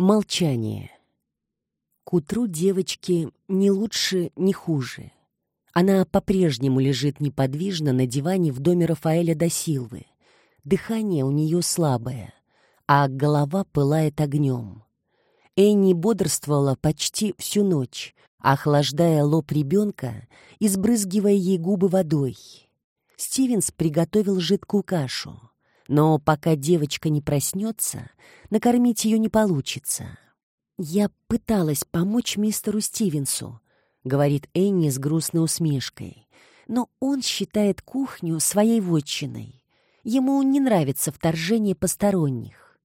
Молчание. К утру девочки не лучше, не хуже. Она по-прежнему лежит неподвижно на диване в доме Рафаэля да Силвы. Дыхание у нее слабое, а голова пылает огнем. Энни бодрствовала почти всю ночь, охлаждая лоб ребенка и сбрызгивая ей губы водой. Стивенс приготовил жидкую кашу. Но пока девочка не проснется, накормить ее не получится. «Я пыталась помочь мистеру Стивенсу», — говорит Энни с грустной усмешкой. «Но он считает кухню своей вотчиной. Ему не нравится вторжение посторонних».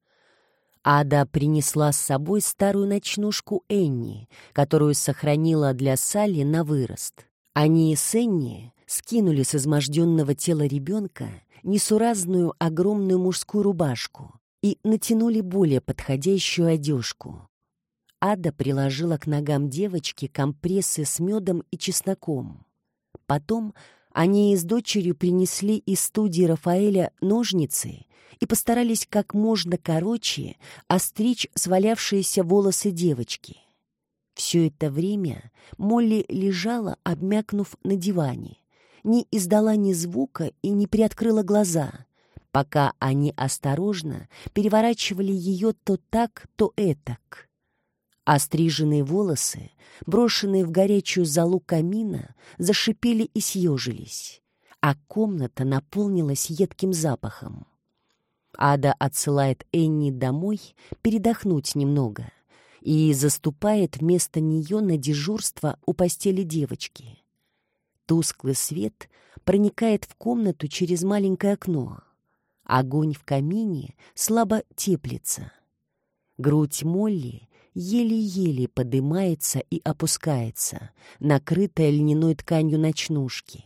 Ада принесла с собой старую ночнушку Энни, которую сохранила для Салли на вырост. Они с Энни скинули с изможденного тела ребенка несуразную огромную мужскую рубашку и натянули более подходящую одежку. Ада приложила к ногам девочки компрессы с медом и чесноком. Потом они с дочерью принесли из студии Рафаэля ножницы и постарались как можно короче остричь свалявшиеся волосы девочки. Все это время Молли лежала, обмякнув на диване не издала ни звука и не приоткрыла глаза, пока они осторожно переворачивали ее то так, то этак. Остриженные волосы, брошенные в горячую залу камина, зашипели и съежились, а комната наполнилась едким запахом. Ада отсылает Энни домой передохнуть немного и заступает вместо нее на дежурство у постели девочки. Тусклый свет проникает в комнату через маленькое окно. Огонь в камине слабо теплится. Грудь Молли еле-еле поднимается и опускается, накрытая льняной тканью ночнушки.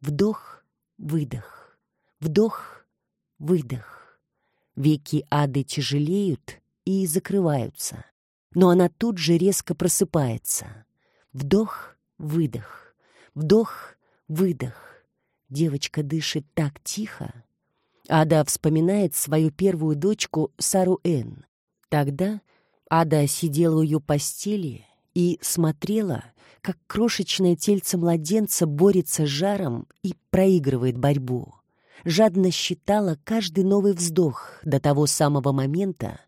Вдох, выдох, вдох, выдох. Веки ады тяжелеют и закрываются, но она тут же резко просыпается. Вдох, выдох. Вдох, выдох. Девочка дышит так тихо. Ада вспоминает свою первую дочку Сару Эн. Тогда Ада сидела у ее постели и смотрела, как крошечное тельце младенца борется с жаром и проигрывает борьбу. Жадно считала каждый новый вздох до того самого момента,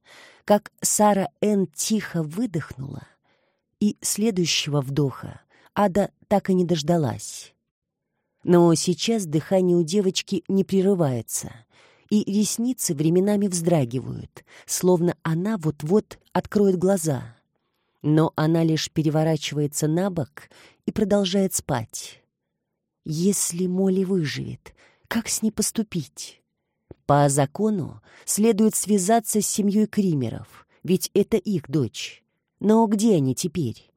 как Сара Эн тихо выдохнула, и следующего вдоха Ада так и не дождалась. Но сейчас дыхание у девочки не прерывается, и ресницы временами вздрагивают, словно она вот-вот откроет глаза. Но она лишь переворачивается на бок и продолжает спать. Если Молли выживет, как с ней поступить? По закону следует связаться с семьей Кримеров, ведь это их дочь. Но где они теперь?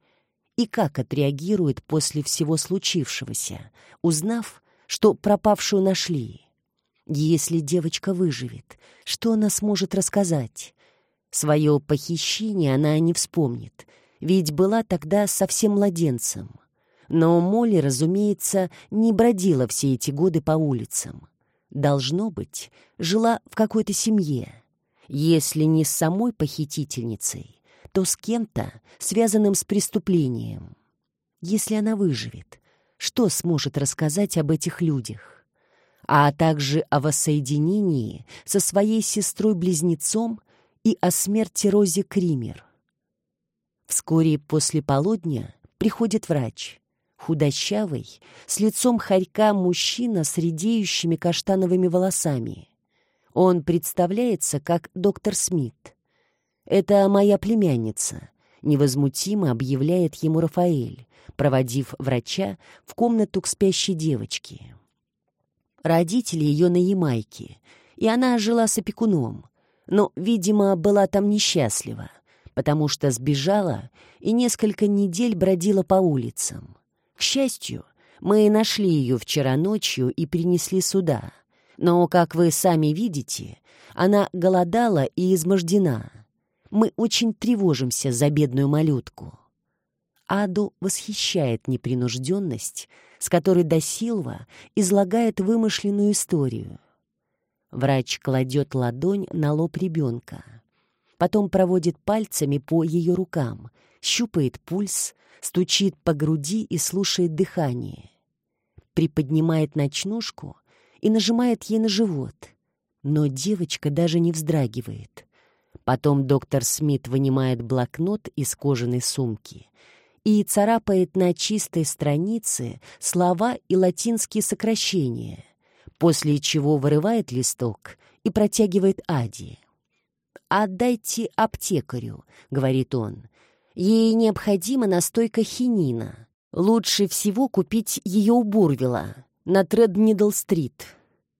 И как отреагирует после всего случившегося, узнав, что пропавшую нашли. Если девочка выживет, что она сможет рассказать? Свое похищение она не вспомнит, ведь была тогда совсем младенцем. Но Молли, разумеется, не бродила все эти годы по улицам. Должно быть, жила в какой-то семье. Если не с самой похитительницей, то с кем-то, связанным с преступлением. Если она выживет, что сможет рассказать об этих людях? А также о воссоединении со своей сестрой-близнецом и о смерти Рози Кример. Вскоре после полудня приходит врач. Худощавый, с лицом хорька мужчина с редеющими каштановыми волосами. Он представляется как доктор Смит. «Это моя племянница», — невозмутимо объявляет ему Рафаэль, проводив врача в комнату к спящей девочке. Родители ее на Ямайке, и она жила с опекуном, но, видимо, была там несчастлива, потому что сбежала и несколько недель бродила по улицам. К счастью, мы нашли ее вчера ночью и принесли сюда. Но, как вы сами видите, она голодала и измождена. Мы очень тревожимся за бедную малютку. Аду восхищает непринужденность, с которой Досилва излагает вымышленную историю. Врач кладет ладонь на лоб ребенка. потом проводит пальцами по ее рукам, щупает пульс, стучит по груди и слушает дыхание. Приподнимает ночнушку и нажимает ей на живот. Но девочка даже не вздрагивает. Потом доктор Смит вынимает блокнот из кожаной сумки и царапает на чистой странице слова и латинские сокращения, после чего вырывает листок и протягивает Аде. «Отдайте аптекарю», — говорит он. «Ей необходима настойка хинина. Лучше всего купить ее у Бурвила на Треднидл-стрит.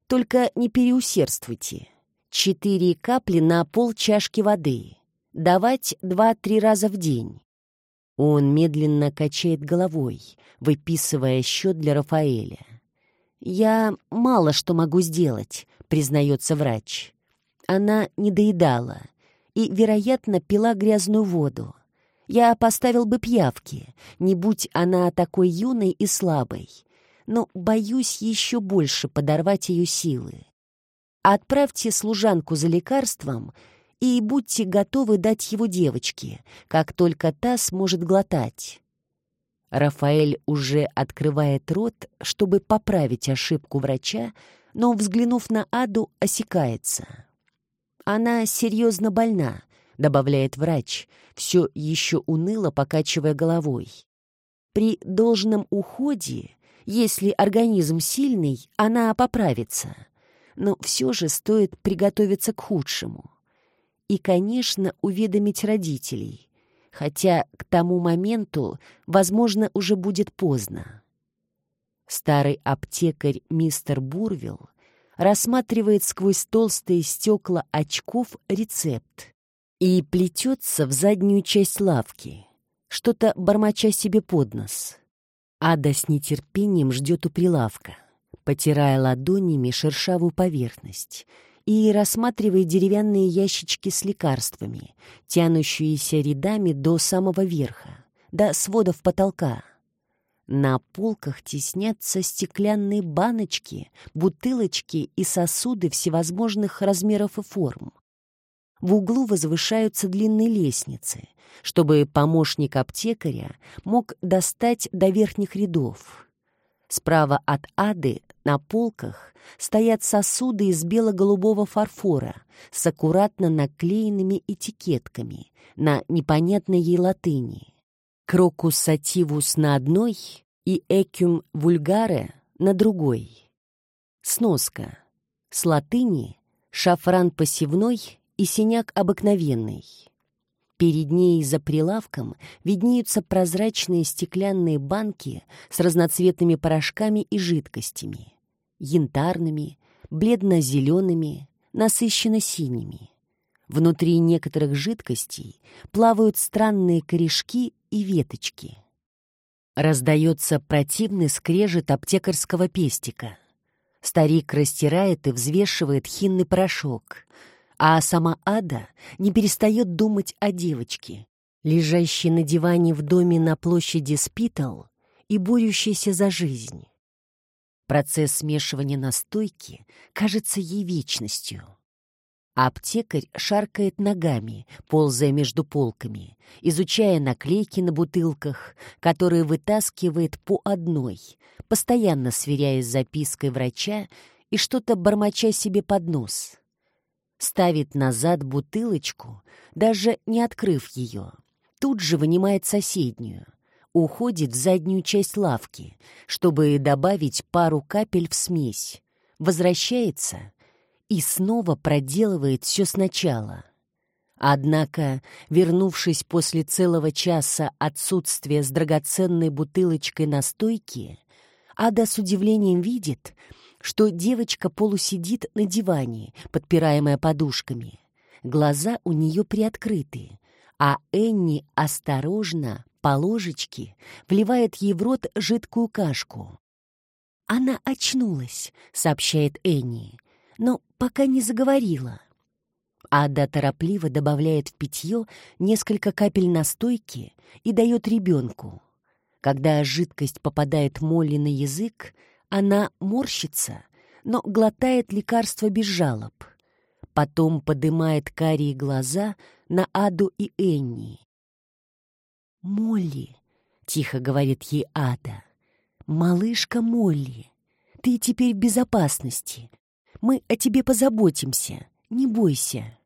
Только не переусердствуйте. Четыре капли на пол чашки воды. Давать два-три раза в день. Он медленно качает головой, выписывая счет для Рафаэля. «Я мало что могу сделать», — признается врач. Она не доедала и, вероятно, пила грязную воду. Я поставил бы пьявки, не будь она такой юной и слабой, но боюсь еще больше подорвать ее силы. Отправьте служанку за лекарством и будьте готовы дать его девочке, как только та сможет глотать. Рафаэль уже открывает рот, чтобы поправить ошибку врача, но, взглянув на Аду, осекается. «Она серьезно больна», — добавляет врач, все еще уныло покачивая головой. «При должном уходе, если организм сильный, она поправится. Но все же стоит приготовиться к худшему и, конечно, уведомить родителей, хотя к тому моменту, возможно, уже будет поздно. Старый аптекарь мистер Бурвилл рассматривает сквозь толстые стекла очков рецепт и плетется в заднюю часть лавки, что-то бормоча себе под нос. Ада с нетерпением ждет у прилавка, потирая ладонями шершавую поверхность — и рассматривая деревянные ящички с лекарствами, тянущиеся рядами до самого верха, до сводов потолка. На полках теснятся стеклянные баночки, бутылочки и сосуды всевозможных размеров и форм. В углу возвышаются длинные лестницы, чтобы помощник аптекаря мог достать до верхних рядов. Справа от ады на полках стоят сосуды из бело-голубого фарфора с аккуратно наклеенными этикетками на непонятной ей латыни. Крокус сативус на одной и экюм вульгаре на другой. Сноска. С латыни шафран посевной и синяк обыкновенный. Перед ней за прилавком виднеются прозрачные стеклянные банки с разноцветными порошками и жидкостями. Янтарными, бледно-зелеными, насыщенно-синими. Внутри некоторых жидкостей плавают странные корешки и веточки. Раздается противный скрежет аптекарского пестика. Старик растирает и взвешивает хинный порошок — а сама Ада не перестает думать о девочке, лежащей на диване в доме на площади Спитал и борющейся за жизнь. Процесс смешивания настойки кажется ей вечностью. Аптекарь шаркает ногами, ползая между полками, изучая наклейки на бутылках, которые вытаскивает по одной, постоянно сверяясь с запиской врача и что-то бормоча себе под нос ставит назад бутылочку, даже не открыв ее. Тут же вынимает соседнюю, уходит в заднюю часть лавки, чтобы добавить пару капель в смесь, возвращается и снова проделывает все сначала. Однако, вернувшись после целого часа отсутствия с драгоценной бутылочкой настойки, Ада с удивлением видит — что девочка полусидит на диване, подпираемая подушками. Глаза у нее приоткрыты, а Энни осторожно, по ложечке, вливает ей в рот жидкую кашку. «Она очнулась», — сообщает Энни, «но пока не заговорила». Ада торопливо добавляет в питье несколько капель настойки и дает ребенку. Когда жидкость попадает Молли на язык, она морщится, но глотает лекарство без жалоб. потом подымает карие глаза на Аду и Энни. «Молли», — тихо говорит ей Ада, — «малышка Молли, ты теперь в безопасности. Мы о тебе позаботимся, не бойся».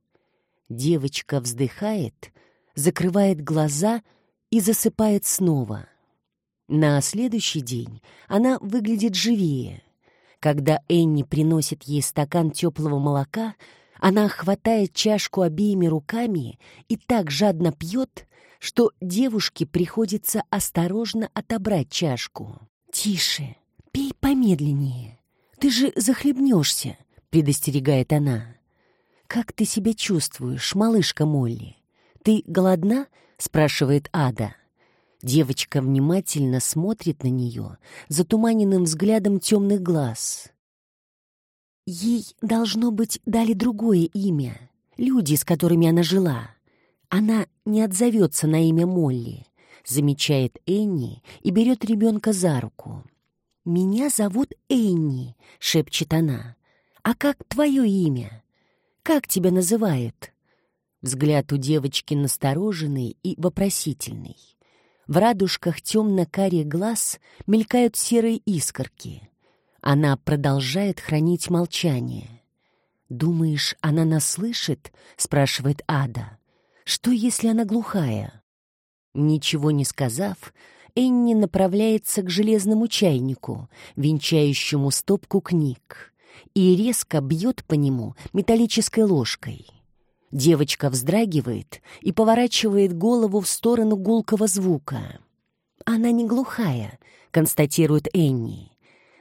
Девочка вздыхает, закрывает глаза и засыпает снова. На следующий день она выглядит живее. Когда Энни приносит ей стакан теплого молока, она хватает чашку обеими руками и так жадно пьет, что девушке приходится осторожно отобрать чашку. «Тише, пей помедленнее. Ты же захлебнешься», — предостерегает она. «Как ты себя чувствуешь, малышка Молли? Ты голодна?» — спрашивает Ада. Девочка внимательно смотрит на нее затуманенным взглядом темных глаз. Ей, должно быть, дали другое имя. Люди, с которыми она жила. Она не отзовется на имя Молли, замечает Энни и берет ребенка за руку. «Меня зовут Энни», — шепчет она. «А как твое имя? Как тебя называют?» Взгляд у девочки настороженный и вопросительный. В радужках темно-карих глаз мелькают серые искорки. Она продолжает хранить молчание. «Думаешь, она нас слышит?» — спрашивает Ада. «Что, если она глухая?» Ничего не сказав, Энни направляется к железному чайнику, венчающему стопку книг, и резко бьет по нему металлической ложкой. Девочка вздрагивает и поворачивает голову в сторону гулкого звука. «Она не глухая», — констатирует Энни.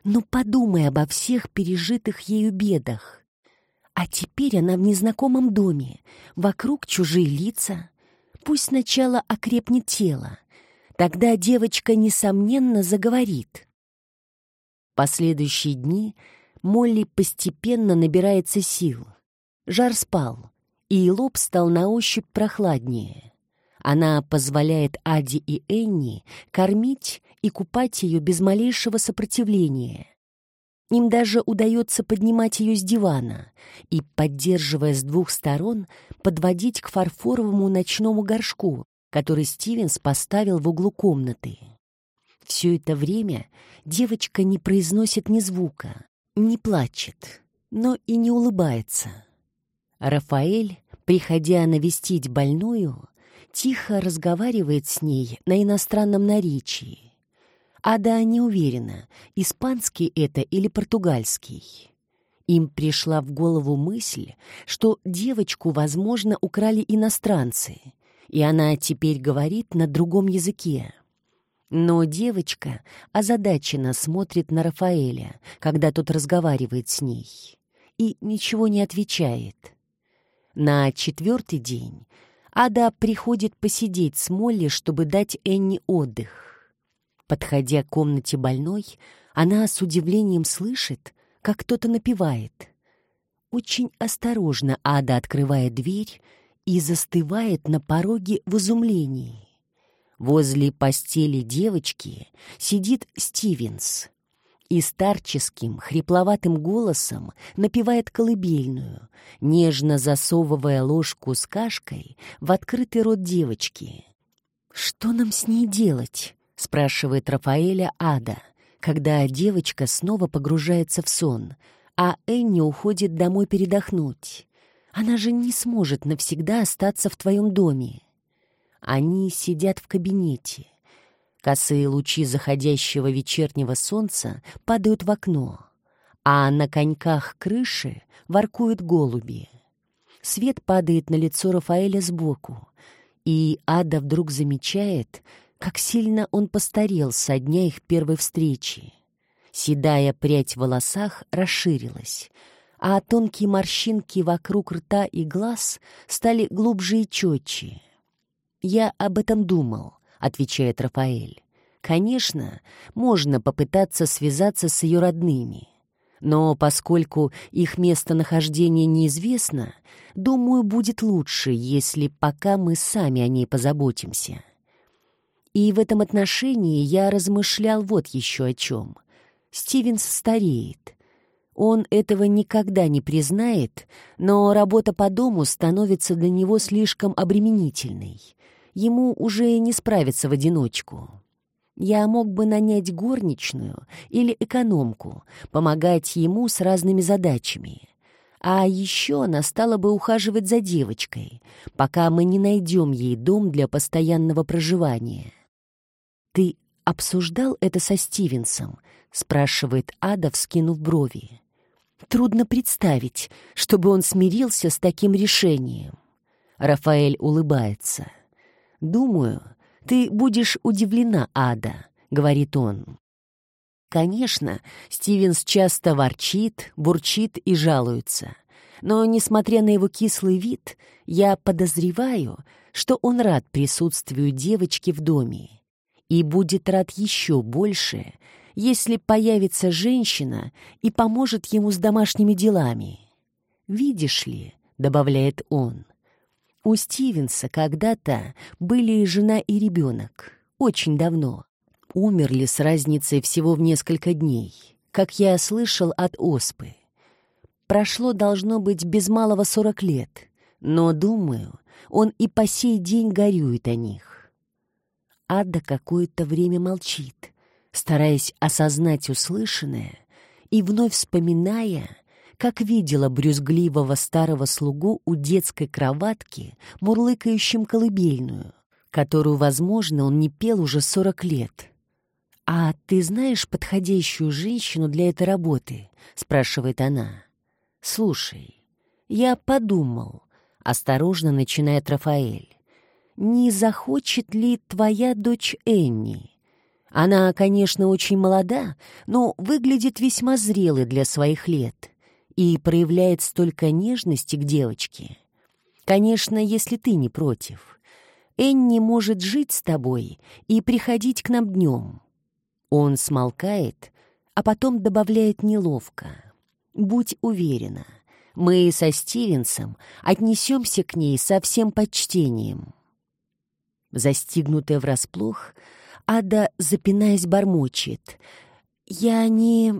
«Но подумай обо всех пережитых ею бедах. А теперь она в незнакомом доме, вокруг чужие лица. Пусть сначала окрепнет тело. Тогда девочка, несомненно, заговорит». Последующие дни Молли постепенно набирается сил. Жар спал и лоб стал на ощупь прохладнее. Она позволяет Аде и Энни кормить и купать ее без малейшего сопротивления. Им даже удается поднимать ее с дивана и, поддерживая с двух сторон, подводить к фарфоровому ночному горшку, который Стивенс поставил в углу комнаты. Все это время девочка не произносит ни звука, не плачет, но и не улыбается. Рафаэль, приходя навестить больную, тихо разговаривает с ней на иностранном наречии. Ада не уверена, испанский это или португальский. Им пришла в голову мысль, что девочку, возможно, украли иностранцы, и она теперь говорит на другом языке. Но девочка озадаченно смотрит на Рафаэля, когда тот разговаривает с ней, и ничего не отвечает — на четвертый день Ада приходит посидеть с Молли, чтобы дать Энни отдых. Подходя к комнате больной, она с удивлением слышит, как кто-то напевает. Очень осторожно Ада открывает дверь и застывает на пороге в изумлении. Возле постели девочки сидит Стивенс и старческим, хрипловатым голосом напевает колыбельную, нежно засовывая ложку с кашкой в открытый рот девочки. «Что нам с ней делать?» — спрашивает Рафаэля Ада, когда девочка снова погружается в сон, а Энни уходит домой передохнуть. Она же не сможет навсегда остаться в твоем доме. Они сидят в кабинете. Косые лучи заходящего вечернего солнца падают в окно, а на коньках крыши воркуют голуби. Свет падает на лицо Рафаэля сбоку, и Ада вдруг замечает, как сильно он постарел со дня их первой встречи. Седая прядь в волосах расширилась, а тонкие морщинки вокруг рта и глаз стали глубже и четче. «Я об этом думал», — отвечает Рафаэль. «Конечно, можно попытаться связаться с ее родными. Но поскольку их местонахождение неизвестно, думаю, будет лучше, если пока мы сами о ней позаботимся». И в этом отношении я размышлял вот еще о чем. Стивенс стареет. Он этого никогда не признает, но работа по дому становится для него слишком обременительной. Ему уже не справиться в одиночку. Я мог бы нанять горничную или экономку, помогать ему с разными задачами. А еще она стала бы ухаживать за девочкой, пока мы не найдем ей дом для постоянного проживания. «Ты обсуждал это со Стивенсом?» — спрашивает Ада, вскинув брови. Трудно представить, чтобы он смирился с таким решением. Рафаэль улыбается. «Думаю, ты будешь удивлена, Ада», — говорит он. Конечно, Стивенс часто ворчит, бурчит и жалуется. Но, несмотря на его кислый вид, я подозреваю, что он рад присутствию девочки в доме и будет рад еще больше, если появится женщина и поможет ему с домашними делами. «Видишь ли», — добавляет он, — «у Стивенса когда-то были и жена, и ребенок, очень давно. Умерли с разницей всего в несколько дней, как я слышал от оспы. Прошло, должно быть, без малого сорок лет, но, думаю, он и по сей день горюет о них». Ада какое-то время молчит — стараясь осознать услышанное и вновь вспоминая, как видела брюзгливого старого слугу у детской кроватки, мурлыкающим колыбельную, которую, возможно, он не пел уже сорок лет. «А ты знаешь подходящую женщину для этой работы?» — спрашивает она. «Слушай, я подумал», — осторожно начинает Рафаэль, «не захочет ли твоя дочь Энни?» Она, конечно, очень молода, но выглядит весьма зрелой для своих лет и проявляет столько нежности к девочке. Конечно, если ты не против. Энни может жить с тобой и приходить к нам днем. Он смолкает, а потом добавляет неловко. Будь уверена, мы со Стивенсом отнесемся к ней со всем почтением. Застигнутая врасплох, Ада, запинаясь, бормочет. «Я не...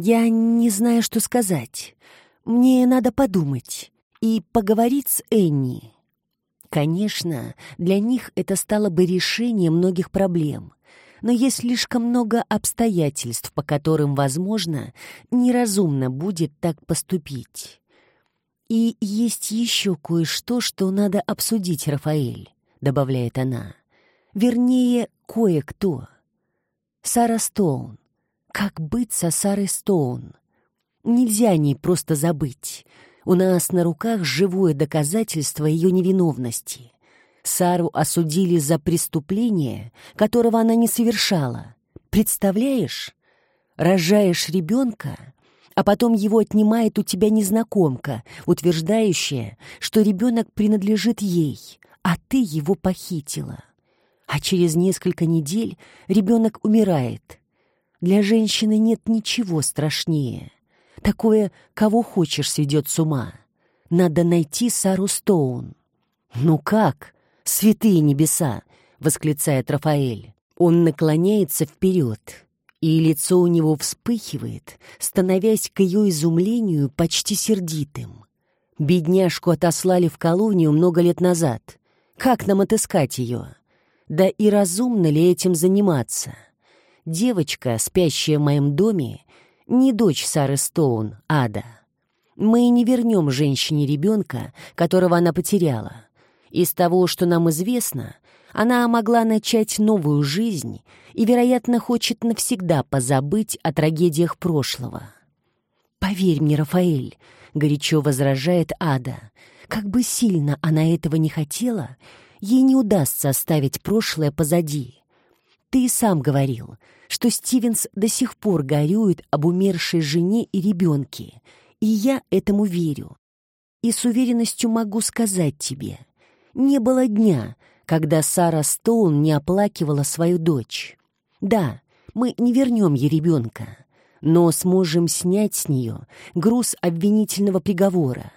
я не знаю, что сказать. Мне надо подумать и поговорить с Энни». Конечно, для них это стало бы решением многих проблем, но есть слишком много обстоятельств, по которым, возможно, неразумно будет так поступить. «И есть еще кое-что, что надо обсудить, Рафаэль», — добавляет она. «Вернее, кое-кто. Сара Стоун. Как быть со Сарой Стоун? Нельзя о ней просто забыть. У нас на руках живое доказательство ее невиновности. Сару осудили за преступление, которого она не совершала. Представляешь? Рожаешь ребенка, а потом его отнимает у тебя незнакомка, утверждающая, что ребенок принадлежит ей, а ты его похитила а через несколько недель ребенок умирает. Для женщины нет ничего страшнее. Такое, кого хочешь, сведет с ума. Надо найти Сару Стоун. «Ну как? Святые небеса!» — восклицает Рафаэль. Он наклоняется вперед, и лицо у него вспыхивает, становясь к ее изумлению почти сердитым. Бедняжку отослали в колонию много лет назад. Как нам отыскать ее? Да и разумно ли этим заниматься? Девочка, спящая в моем доме, не дочь Сары Стоун, Ада. Мы не вернем женщине ребенка, которого она потеряла. Из того, что нам известно, она могла начать новую жизнь и, вероятно, хочет навсегда позабыть о трагедиях прошлого. «Поверь мне, Рафаэль», — горячо возражает Ада, «как бы сильно она этого не хотела, — ей не удастся оставить прошлое позади. Ты и сам говорил, что Стивенс до сих пор горюет об умершей жене и ребенке, и я этому верю. И с уверенностью могу сказать тебе, не было дня, когда Сара Стоун не оплакивала свою дочь. Да, мы не вернем ей ребенка, но сможем снять с нее груз обвинительного приговора.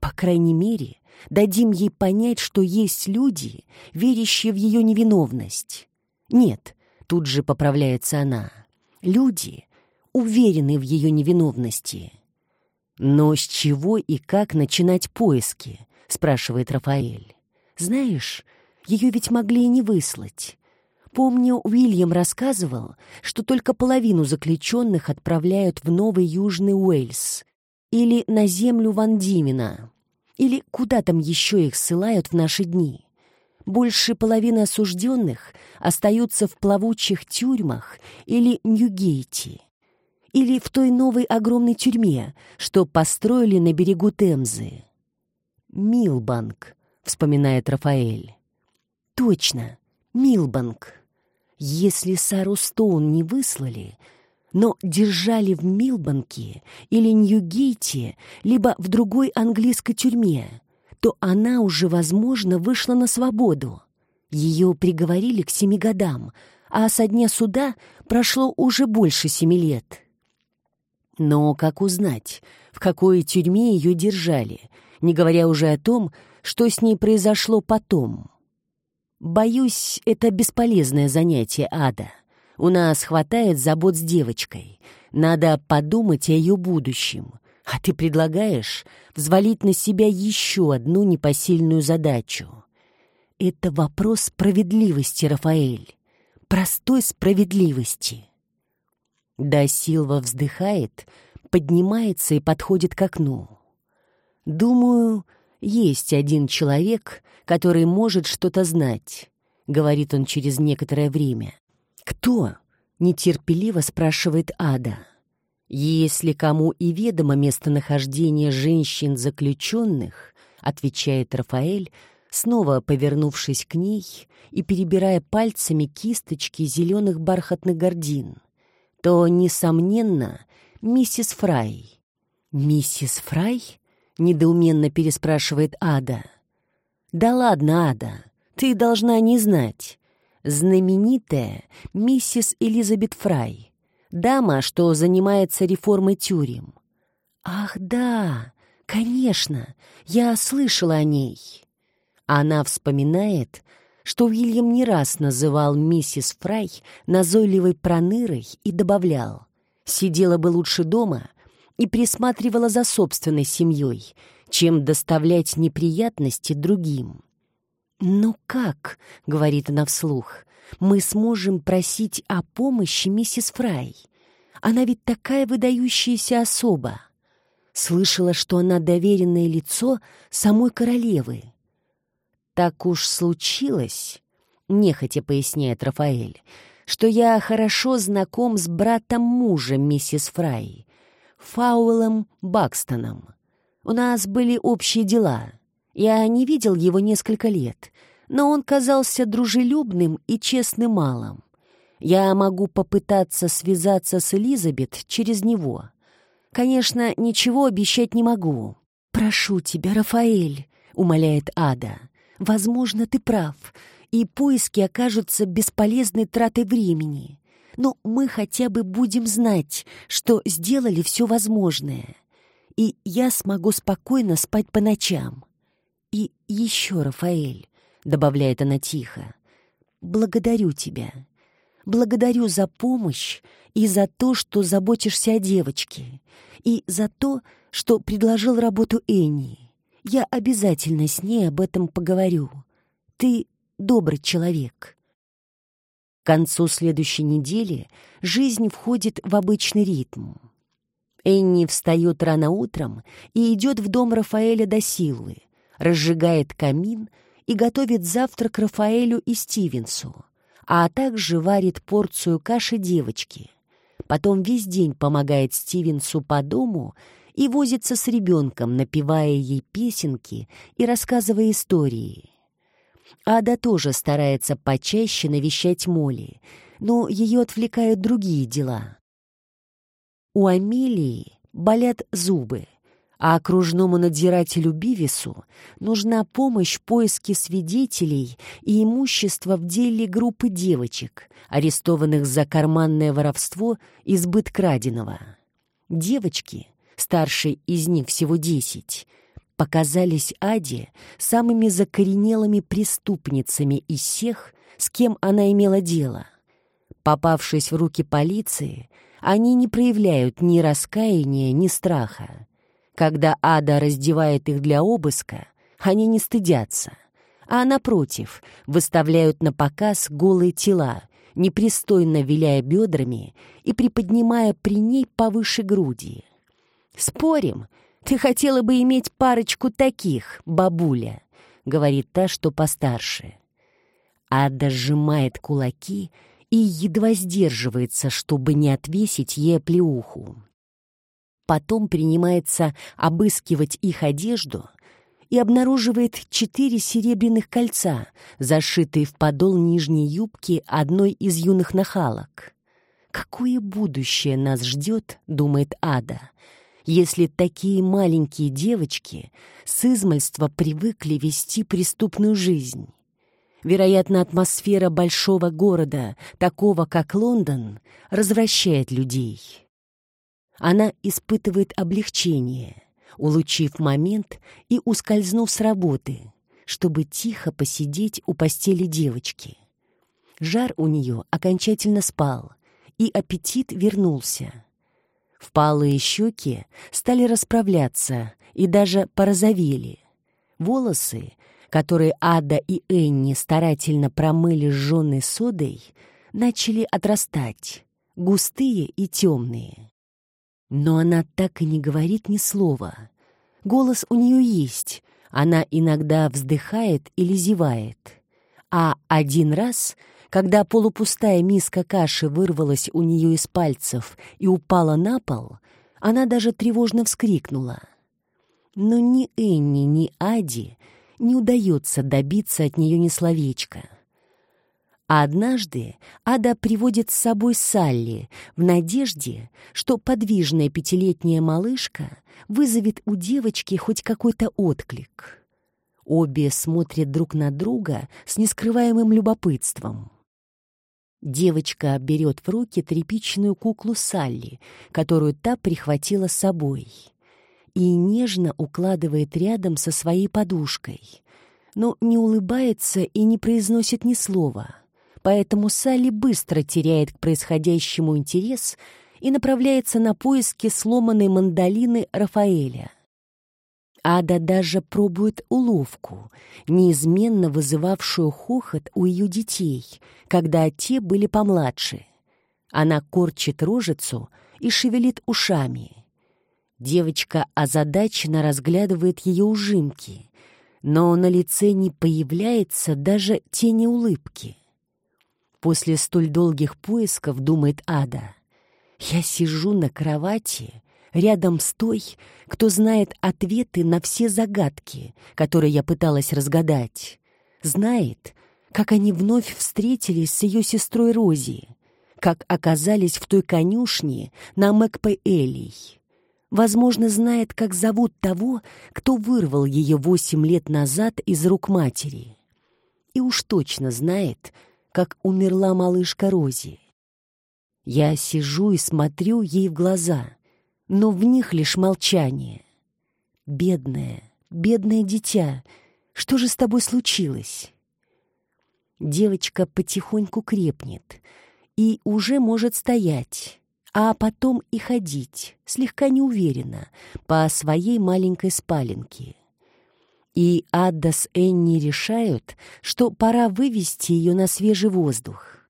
По крайней мере, дадим ей понять, что есть люди, верящие в ее невиновность. Нет, тут же поправляется она. Люди, уверены в ее невиновности. «Но с чего и как начинать поиски?» — спрашивает Рафаэль. «Знаешь, ее ведь могли и не выслать. Помню, Уильям рассказывал, что только половину заключенных отправляют в Новый Южный Уэльс или на землю Ван Димена, или куда там еще их ссылают в наши дни. Больше половины осужденных остаются в плавучих тюрьмах или Ньюгейте, или в той новой огромной тюрьме, что построили на берегу Темзы. «Милбанк», — вспоминает Рафаэль. «Точно, Милбанк. Если Сару Стоун не выслали, но держали в Милбанке или Ньюгейте, либо в другой английской тюрьме, то она уже, возможно, вышла на свободу. Ее приговорили к семи годам, а со дня суда прошло уже больше семи лет. Но как узнать, в какой тюрьме ее держали, не говоря уже о том, что с ней произошло потом? Боюсь, это бесполезное занятие, Ада. У нас хватает забот с девочкой. Надо подумать о ее будущем. А ты предлагаешь взвалить на себя еще одну непосильную задачу. Это вопрос справедливости, Рафаэль. Простой справедливости. Да Силва вздыхает, поднимается и подходит к окну. Думаю, есть один человек, который может что-то знать, говорит он через некоторое время. Кто? нетерпеливо спрашивает Ада. Если кому и ведомо местонахождение женщин-заключенных, отвечает Рафаэль, снова повернувшись к ней и перебирая пальцами кисточки зеленых бархатных гордин, то, несомненно, миссис Фрай. «Миссис Фрай?» — недоуменно переспрашивает Ада. «Да ладно, Ада, ты должна не знать. Знаменитая миссис Элизабет Фрай, дама, что занимается реформой тюрем». «Ах, да, конечно, я слышала о ней». Она вспоминает, что Уильям не раз называл миссис Фрай назойливой пронырой и добавлял, «Сидела бы лучше дома, и присматривала за собственной семьей, чем доставлять неприятности другим. «Ну как?» — говорит она вслух. «Мы сможем просить о помощи миссис Фрай. Она ведь такая выдающаяся особа. Слышала, что она доверенное лицо самой королевы». «Так уж случилось», — нехотя поясняет Рафаэль, «что я хорошо знаком с братом мужа миссис Фрай, Фауэлом Бакстоном. У нас были общие дела. Я не видел его несколько лет, но он казался дружелюбным и честным малым. Я могу попытаться связаться с Элизабет через него. Конечно, ничего обещать не могу. «Прошу тебя, Рафаэль», — умоляет Ада. «Возможно, ты прав, и поиски окажутся бесполезной тратой времени но мы хотя бы будем знать, что сделали все возможное. И я смогу спокойно спать по ночам. И еще, Рафаэль, — добавляет она тихо, — благодарю тебя. Благодарю за помощь и за то, что заботишься о девочке, и за то, что предложил работу Энни. Я обязательно с ней об этом поговорю. Ты добрый человек». К концу следующей недели жизнь входит в обычный ритм. Энни встает рано утром и идет в дом Рафаэля до Силвы, разжигает камин и готовит завтрак Рафаэлю и Стивенсу, а также варит порцию каши девочки. Потом весь день помогает Стивенсу по дому и возится с ребенком, напевая ей песенки и рассказывая истории. Ада тоже старается почаще навещать Молли, но ее отвлекают другие дела. У Амелии болят зубы, а окружному надзирателю Бивису нужна помощь в поиске свидетелей и имущества в деле группы девочек, арестованных за карманное воровство и сбыт краденого. Девочки, старшей из них всего десять, показались Аде самыми закоренелыми преступницами из всех, с кем она имела дело. Попавшись в руки полиции, они не проявляют ни раскаяния, ни страха. Когда Ада раздевает их для обыска, они не стыдятся, а, напротив, выставляют на показ голые тела, непристойно виляя бедрами и приподнимая при ней повыше груди. «Спорим, ты хотела бы иметь парочку таких, бабуля», — говорит та, что постарше. Ада сжимает кулаки и едва сдерживается, чтобы не отвесить ей оплеуху. Потом принимается обыскивать их одежду и обнаруживает четыре серебряных кольца, зашитые в подол нижней юбки одной из юных нахалок. «Какое будущее нас ждет?» — думает Ада — если такие маленькие девочки с измальства привыкли вести преступную жизнь. Вероятно, атмосфера большого города, такого как Лондон, развращает людей. Она испытывает облегчение, улучив момент и ускользнув с работы, чтобы тихо посидеть у постели девочки. Жар у нее окончательно спал, и аппетит вернулся. Впалые щеки стали расправляться и даже порозовели. Волосы, которые Ада и Энни старательно промыли сжженной содой, начали отрастать, густые и темные. Но она так и не говорит ни слова. Голос у нее есть, она иногда вздыхает или зевает. А один раз — когда полупустая миска каши вырвалась у нее из пальцев и упала на пол, она даже тревожно вскрикнула. Но ни Энни, ни Ади не удается добиться от нее ни словечка. Однажды Ада приводит с собой Салли в надежде, что подвижная пятилетняя малышка вызовет у девочки хоть какой-то отклик. Обе смотрят друг на друга с нескрываемым любопытством. Девочка берет в руки тряпичную куклу Салли, которую та прихватила с собой, и нежно укладывает рядом со своей подушкой, но не улыбается и не произносит ни слова. Поэтому Салли быстро теряет к происходящему интерес и направляется на поиски сломанной мандолины Рафаэля. Ада даже пробует уловку, неизменно вызывавшую хохот у ее детей, когда те были помладше. Она корчит рожицу и шевелит ушами. Девочка озадаченно разглядывает ее ужимки, но на лице не появляется даже тени улыбки. После столь долгих поисков, думает Ада, я сижу на кровати рядом с той, кто знает ответы на все загадки, которые я пыталась разгадать. Знает, как они вновь встретились с ее сестрой Рози, как оказались в той конюшне на Мэкпэ-Элей. Возможно, знает, как зовут того, кто вырвал ее восемь лет назад из рук матери. И уж точно знает, как умерла малышка Рози. Я сижу и смотрю ей в глаза, но в них лишь молчание. «Бедное, бедное дитя, что же с тобой случилось?» Девочка потихоньку крепнет и уже может стоять, а потом и ходить, слегка неуверенно, по своей маленькой спаленке. И Адда с Энни решают, что пора вывести ее на свежий воздух.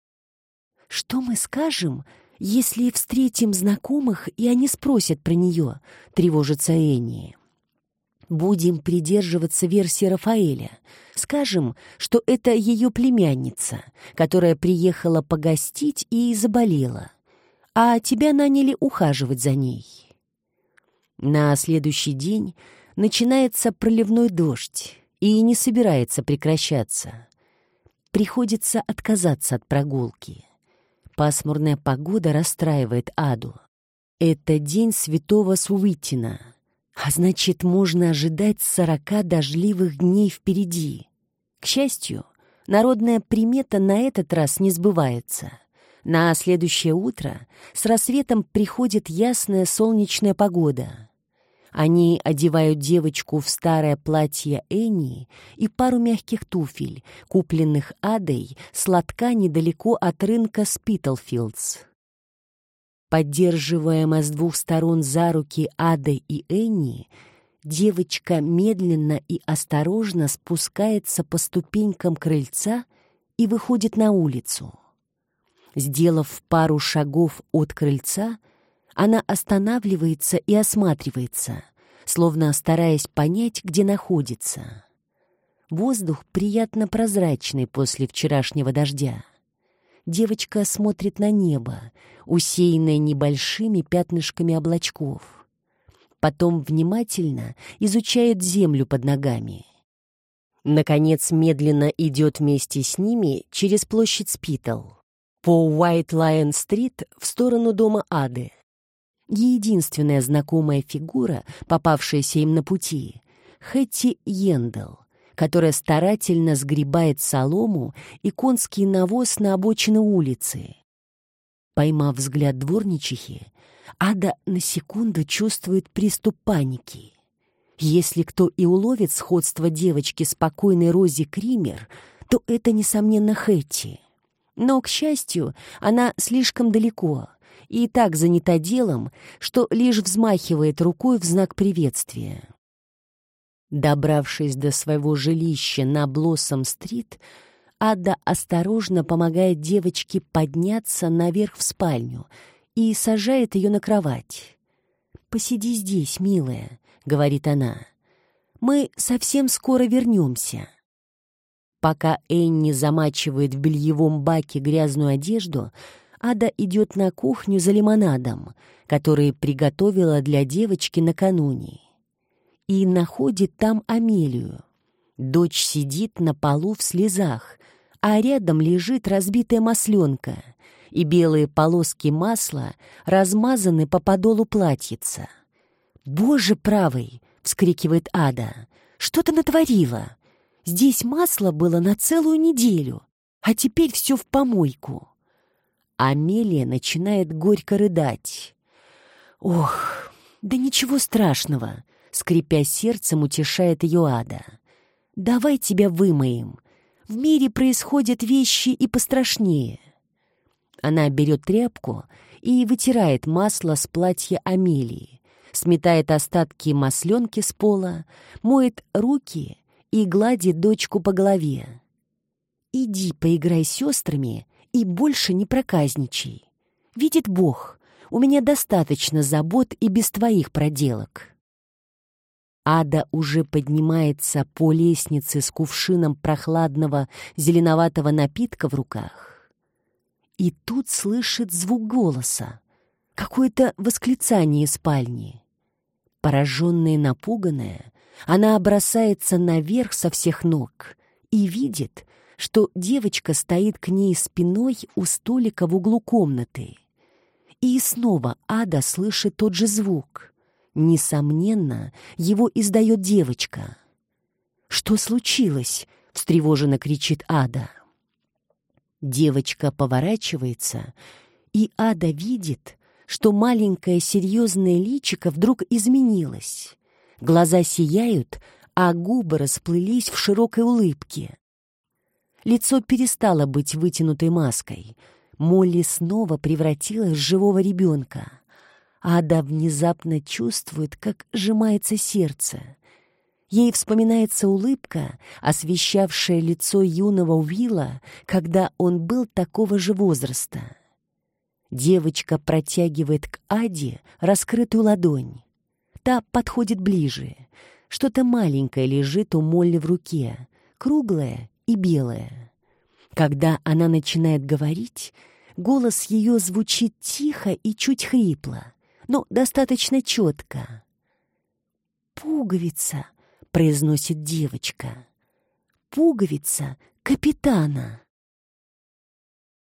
«Что мы скажем, «Если встретим знакомых, и они спросят про нее», — тревожится Энни. «Будем придерживаться версии Рафаэля. Скажем, что это ее племянница, которая приехала погостить и заболела, а тебя наняли ухаживать за ней». На следующий день начинается проливной дождь и не собирается прекращаться. Приходится отказаться от прогулки. Пасмурная погода расстраивает Аду. Это день святого Суитина, а значит, можно ожидать сорока дождливых дней впереди. К счастью, народная примета на этот раз не сбывается. На следующее утро с рассветом приходит ясная солнечная погода. Они одевают девочку в старое платье Энни и пару мягких туфель, купленных Адой с недалеко от рынка Спитлфилдс. Поддерживаемая с двух сторон за руки Ады и Энни, девочка медленно и осторожно спускается по ступенькам крыльца и выходит на улицу. Сделав пару шагов от крыльца, она останавливается и осматривается, словно стараясь понять, где находится. Воздух приятно прозрачный после вчерашнего дождя. Девочка смотрит на небо, усеянное небольшими пятнышками облачков. Потом внимательно изучает землю под ногами. Наконец, медленно идет вместе с ними через площадь Спитал по Street в сторону дома Ады. Единственная знакомая фигура, попавшаяся им на пути — Хэтти Йендел, которая старательно сгребает солому и конский навоз на обочине улицы. Поймав взгляд дворничихи, Ада на секунду чувствует приступ паники. Если кто и уловит сходство девочки с покойной Рози Кример, то это, несомненно, Хэтти. Но, к счастью, она слишком далеко и так занята делом, что лишь взмахивает рукой в знак приветствия. Добравшись до своего жилища на Блоссом-стрит, Ада осторожно помогает девочке подняться наверх в спальню и сажает ее на кровать. «Посиди здесь, милая», — говорит она. «Мы совсем скоро вернемся». Пока Энни замачивает в бельевом баке грязную одежду, Ада идет на кухню за лимонадом, который приготовила для девочки накануне. И находит там Амелию. Дочь сидит на полу в слезах, а рядом лежит разбитая масленка, и белые полоски масла размазаны по подолу платьица. «Боже правый!» — вскрикивает Ада. «Что ты натворила? Здесь масло было на целую неделю, а теперь все в помойку. Амелия начинает горько рыдать. «Ох, да ничего страшного», — скрипя сердцем, утешает ее ада. «Давай тебя вымоем. В мире происходят вещи и пострашнее». Она берет тряпку и вытирает масло с платья Амелии, сметает остатки масленки с пола, моет руки и гладит дочку по голове. «Иди поиграй с сестрами и больше не проказничай. Видит Бог, у меня достаточно забот и без твоих проделок». Ада уже поднимается по лестнице с кувшином прохладного зеленоватого напитка в руках. И тут слышит звук голоса, какое-то восклицание спальни. Пораженная и напуганная, она бросается наверх со всех ног и видит, что девочка стоит к ней спиной у столика в углу комнаты. И снова Ада слышит тот же звук. Несомненно, его издает девочка. «Что случилось?» — встревоженно кричит Ада. Девочка поворачивается, и Ада видит, что маленькое серьезное личико вдруг изменилось. Глаза сияют, а губы расплылись в широкой улыбке. Лицо перестало быть вытянутой маской. Молли снова превратилась в живого ребенка. Ада внезапно чувствует, как сжимается сердце. Ей вспоминается улыбка, освещавшая лицо юного Уилла, когда он был такого же возраста. Девочка протягивает к Аде раскрытую ладонь. Та подходит ближе. Что-то маленькое лежит у Молли в руке, круглое и белое. Когда она начинает говорить, голос ее звучит тихо и чуть хрипло, но достаточно четко. «Пуговица», — произносит девочка. «Пуговица капитана».